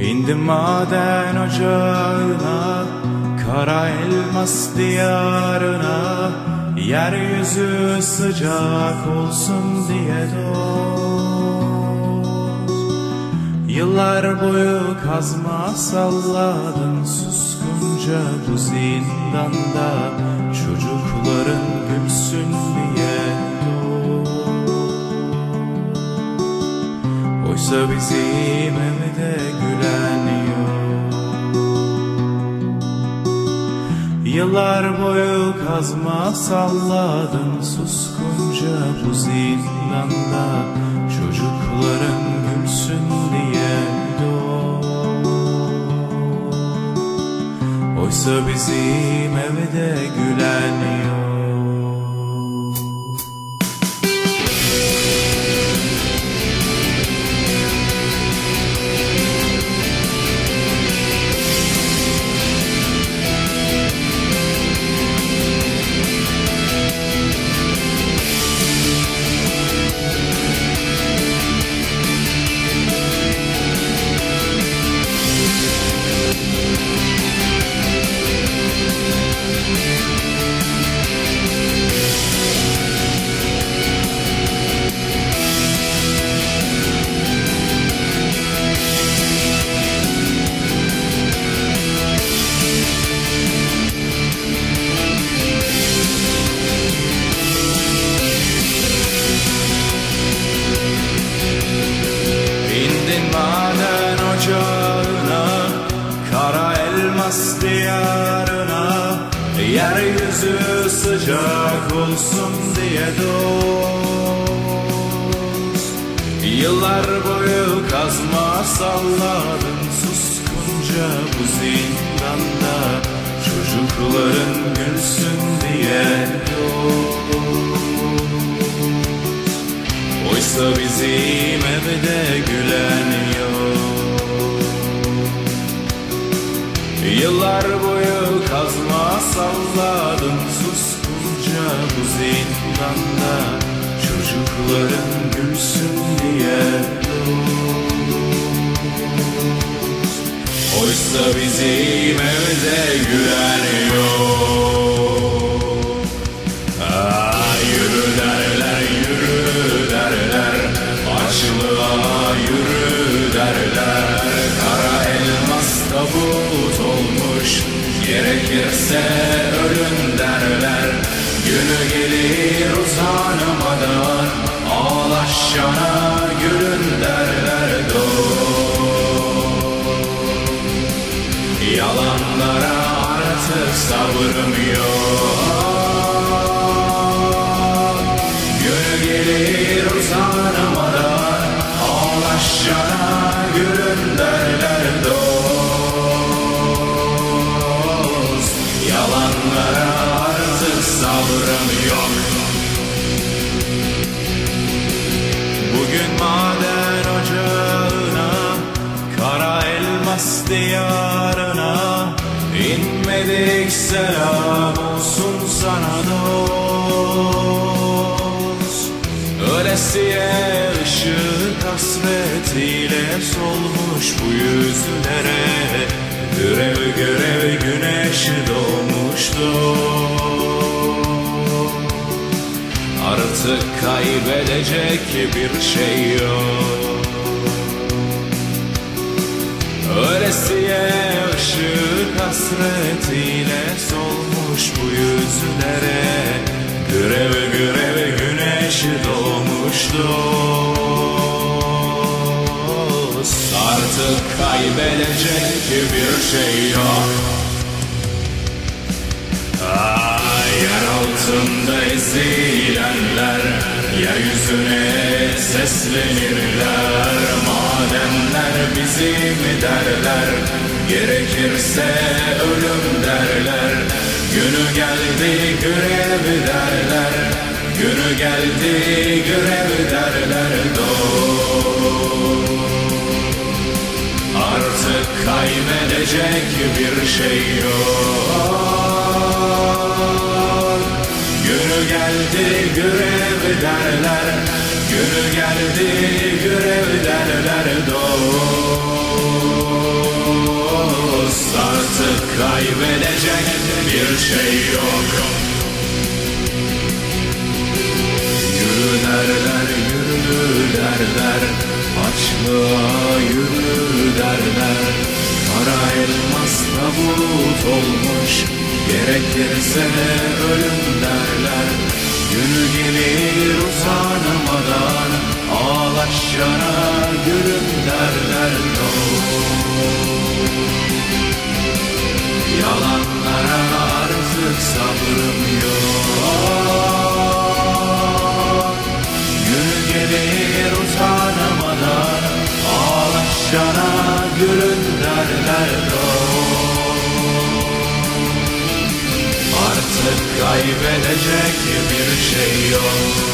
İndim maden ocağına Kara elmas diyarına Yeryüzü sıcak olsun diye dost. Yıllar boyu kazma salladın Suskunca bu zindanda Çocukların gülsün diye dost. Oysa bizim Yıllar boyu kazma salladın Suskunca bu zindanda. Çocukların gülsün diye dost Oysa bizim evde gülen yok elmas diyarına Yeryüzü sıcak olsun diye dost. Yıllar boyu kazma salladın Suskunca bu zindanda Çocukların gülsün diye dost. Oysa bizim evde gülen Yıllar boyu kazma salladın Suskunca bu zindanda. Çocukların gülsün diye. Oysa bizim evde gülen yok Günü gelir uzanamadan Ağlaşana gülün derler dost Yalanlara artık sabrım yok. Günü gelir uzanamadan Ağlaşana gülün derler yok. Bugün maden ocağına Kara elmas diyarına inmedik selam olsun sana dost. Ölesiye ışık hasretiyle solmuş bu yüzlere Görev görev güneş doğmuştu Artık kaybedecek bir şey yok. Ölesiye ışık hasretiyle solmuş bu yüzlere. Görev görev güneş doğmuştu. Artık kaybedecek bir şey yok. Ay, Yer altında ezilenler Yeryüzüne seslenirler Madenler bizim derler. Gerekirse ölüm derler Günü geldi görev derler. Günü geldi görev derler dost Artık kaybedecek bir şey yok. Günü geldi görev derler Günü geldi görev derler dost Artık kaybedecek bir şey yok. Yürü derler yürü derler Açlığa yürü derler. Kara elmas tabut olmuş Gerekirse Ağlaşana gülüm derler no. Artık kaybedecek bir şey yok